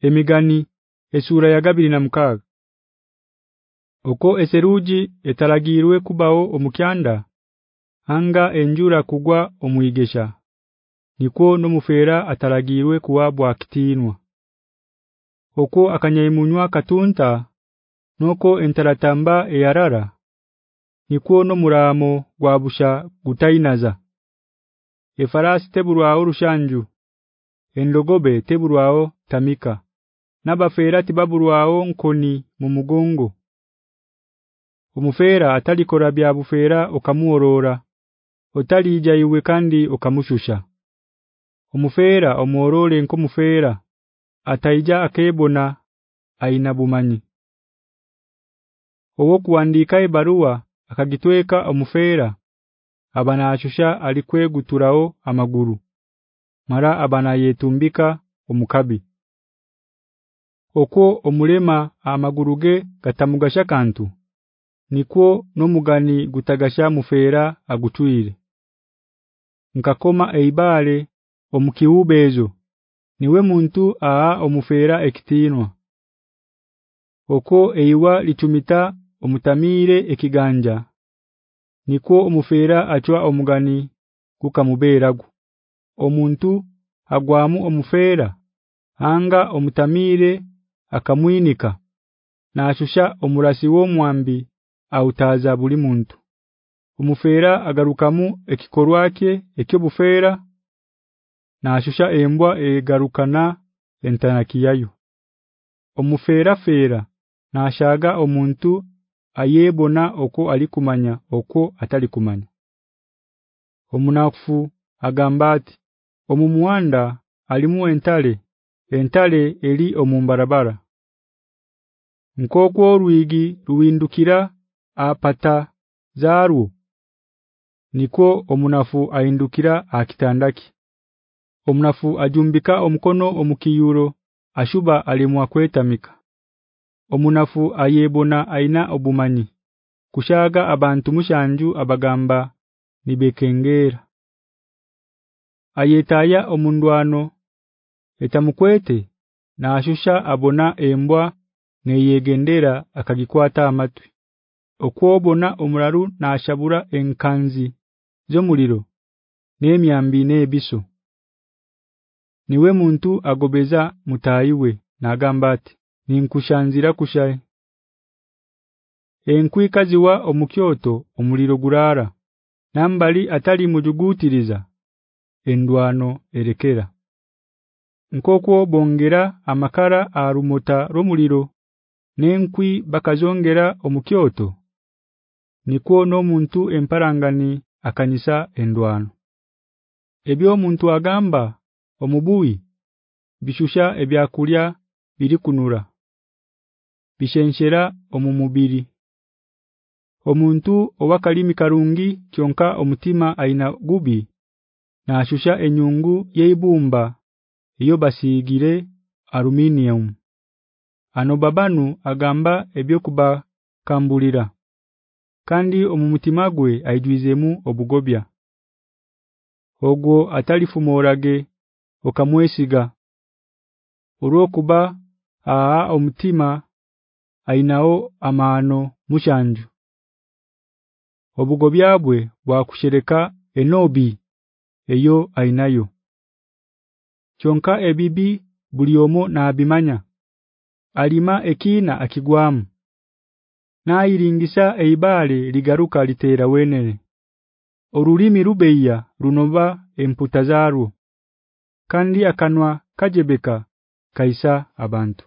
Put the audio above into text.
Emigani esura ya gabiri na mukaga Oko eseruji etaragirwe kubao omukyanda anga enjura kugwa omuigesha Niko nomufera ataragirwe kuwabwa kitinwa Oko akanyayimunywa katunta noko entaratamba eyarara Niko nomuramo gwabusha gutainaza Efarasi teburwao rushanju endogobe teburwao tamika nabafera tibaburwao nkoni mu mugongo. Omufera atalikora bya bufera okamuorora otalija iwe kandi okamushusha. Omufera omworore nkomufera ataija akebona aina bumanyi. Owo kuandika ebarua akagitweka omufera abana ashusha alikweguturao amaguru. Mara abana yetumbika omukabi Okwo omulema amaguruge katamugasha kantu nikwo nomugani gutagasha mufera agutwire nkakoma eibale omukiubezo niwe muntu aa omufera ekitinwa Oko eiwa litumita omutamire ekiganja nikwo omufera achwa omugani kukamuberagu omuntu agwamu omufera anga omutamire akamwinika na ashusha omurasi wo mwambi autaza buli muntu. Omufera agarukamu ekikorwake ekyobufera na ashusha embwa egarukana entanakiyayo omufera fera na ashaga omuntu ayebona oko alikumanya oko atalikumanya. Omunafu agambati omumuwanda alimu entale entale eli omumbarabara nkoko ruigi ruwindukira apata zaru niko omunafu aindukira akitandaki. Omunafu ajumbika omukono omukiyuro ashuba alimwa kwetamika. Omunafu ayebona aina obumanyi. Kushaga abantu mushanju abagamba nibekengera. Ayetaya omundwano etamukwete na ashusha abona embwa neyegendera akagikwata amatwi okwobona omuraru na ashabura enkanzi zo muliro nemyambi nebiso. Niwe muntu agobeza mutayiwe nagamba ati ninkushanzira kushaye. Enkwikaziwa omukyoto omuliro gurara nambali atali mujugutiriza endwano erekera nkoko bongera amakara arumota romuliro nenkwi bakazongera omukyoto niko no muntu emparangani akanyisa endwano. Ebyo muntu agamba omubuyi bishusha ebyakulya birikunura bishenshera omumubiri omuntu owakalimi karungi kyonka omutima aina gubi na ashusha enyungu yeibumba iyo basigire aluminium. Ano babanu agamba ebyo kuba kambulira kandi omumutima gwe aijwizemu obugobya. Ogwo atalifumorage okamwesiga. Urokuba aa omutima ainao amano mushanju obugobyabwe bwa kushereka enobi eyo ainayo Kyonka ebibi buliomo na abimanya alima ekina akigwamu. Na iringisa eibale ligaruka litera wenene. Orulimi rubeya runoba emputazaru. kandi akanwa kajebeka kaisa abantu